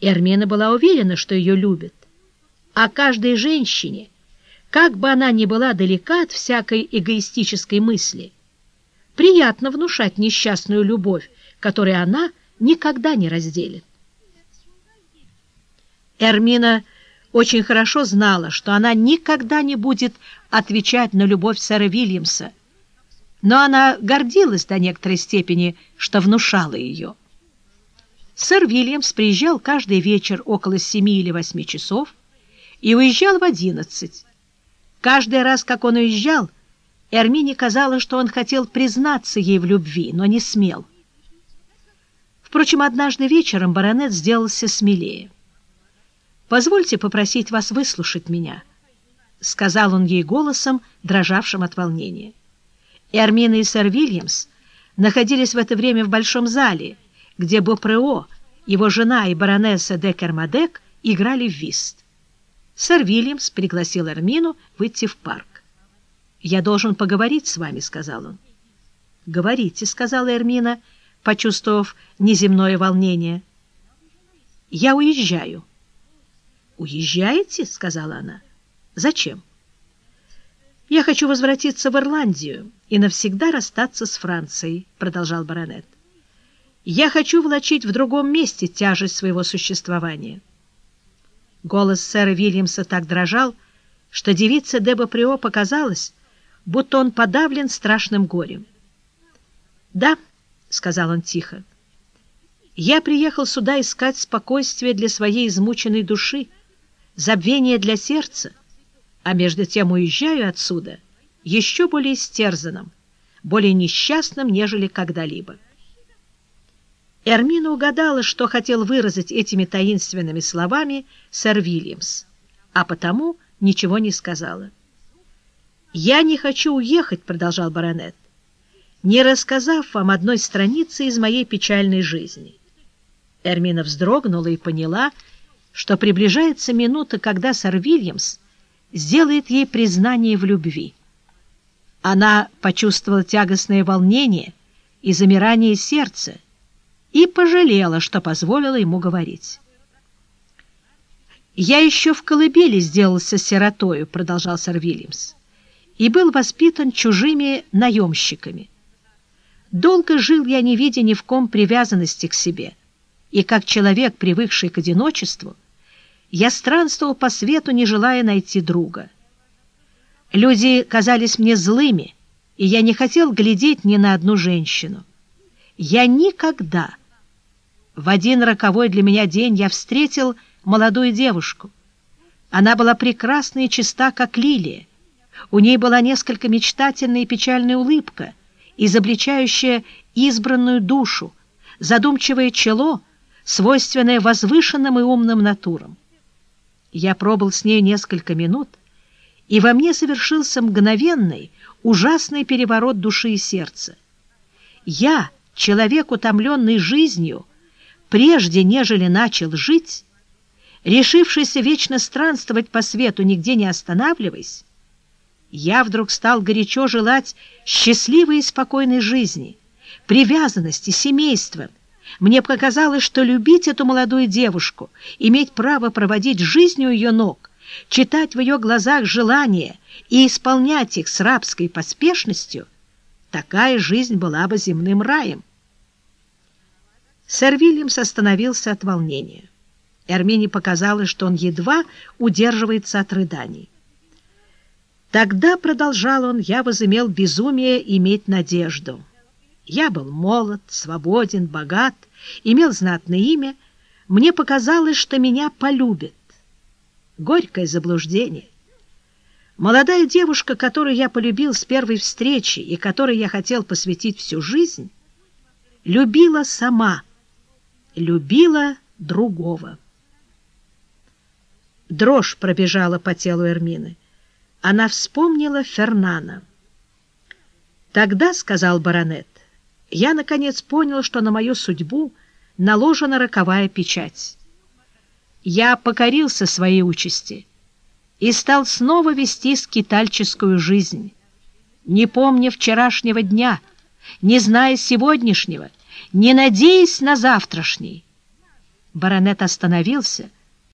Эрмина была уверена, что ее любят. А каждой женщине, как бы она ни была далека от всякой эгоистической мысли, приятно внушать несчастную любовь, которой она никогда не разделит. Эрмина очень хорошо знала, что она никогда не будет отвечать на любовь сэра Вильямса, но она гордилась до некоторой степени, что внушала ее. Сэр Вильямс приезжал каждый вечер около семи или восьми часов и уезжал в одиннадцать. Каждый раз, как он уезжал, Эрмине казалось, что он хотел признаться ей в любви, но не смел. Впрочем, однажды вечером баронет сделался смелее. «Позвольте попросить вас выслушать меня», — сказал он ей голосом, дрожавшим от волнения. Эрмина и сэр Вильямс находились в это время в большом зале, где Бопрео, его жена и баронесса де Кермадек играли в вист. Сэр Вильямс пригласил Эрмину выйти в парк. «Я должен поговорить с вами», — сказал он. «Говорите», — сказала Эрмина, почувствовав неземное волнение. «Я уезжаю». «Уезжаете?» — сказала она. «Зачем?» «Я хочу возвратиться в Ирландию и навсегда расстаться с Францией», — продолжал баронет. «Я хочу влачить в другом месте тяжесть своего существования». Голос сэра Вильямса так дрожал, что девице Деба Прио показалось, будто он подавлен страшным горем. «Да», — сказал он тихо, — «я приехал сюда искать спокойствие для своей измученной души, забвение для сердца, а между тем уезжаю отсюда еще более истерзанным, более несчастным, нежели когда-либо». Эрмина угадала, что хотел выразить этими таинственными словами сэр Вильямс, а потому ничего не сказала. «Я не хочу уехать», — продолжал баронет, «не рассказав вам одной страницы из моей печальной жизни». Эрмина вздрогнула и поняла, что приближается минута, когда сэр Вильямс сделает ей признание в любви. Она почувствовала тягостное волнение и замирание сердца и пожалела, что позволила ему говорить. «Я еще в колыбели сделался сиротою», — продолжал сэр Вильямс и был воспитан чужими наемщиками. Долго жил я, не видя ни в ком привязанности к себе, и как человек, привыкший к одиночеству, я странствовал по свету, не желая найти друга. Люди казались мне злыми, и я не хотел глядеть ни на одну женщину. Я никогда... В один роковой для меня день я встретил молодую девушку. Она была прекрасна и чиста, как лилия, у ней была несколько мечтательная и печальная улыбка, изобличающая избранную душу, задумчивое чело, свойственное возвышенным и умным натурам. Я пробыл с ней несколько минут, и во мне совершился мгновенный, ужасный переворот души и сердца. Я, человек, утомленный жизнью, прежде нежели начал жить, решившийся вечно странствовать по свету, нигде не останавливаясь, я вдруг стал горячо желать счастливой и спокойной жизни, привязанности, семейства. Мне показалось, что любить эту молодую девушку, иметь право проводить жизнь у ее ног, читать в ее глазах желания и исполнять их с рабской поспешностью, такая жизнь была бы земным раем. Сэр Вильямс остановился от волнения. Эрмине показалось, что он едва удерживается от рыданий. Тогда, продолжал он, я возымел безумие иметь надежду. Я был молод, свободен, богат, имел знатное имя. Мне показалось, что меня полюбят. Горькое заблуждение. Молодая девушка, которую я полюбил с первой встречи и которой я хотел посвятить всю жизнь, любила сама, любила другого. Дрожь пробежала по телу Эрмины она вспомнила Фернана. «Тогда, — сказал баронет, — я, наконец, понял, что на мою судьбу наложена роковая печать. Я покорился своей участи и стал снова вести скитальческую жизнь, не помня вчерашнего дня, не зная сегодняшнего, не надеясь на завтрашний. Баронет остановился